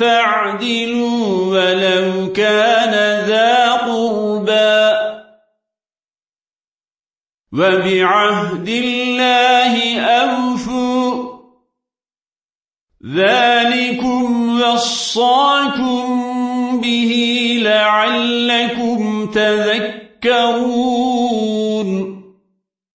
فاعدلوا ولو كان ذا قربا وبعهد الله أوفوا. ذلكم وصاكم به لعلكم تذكرون.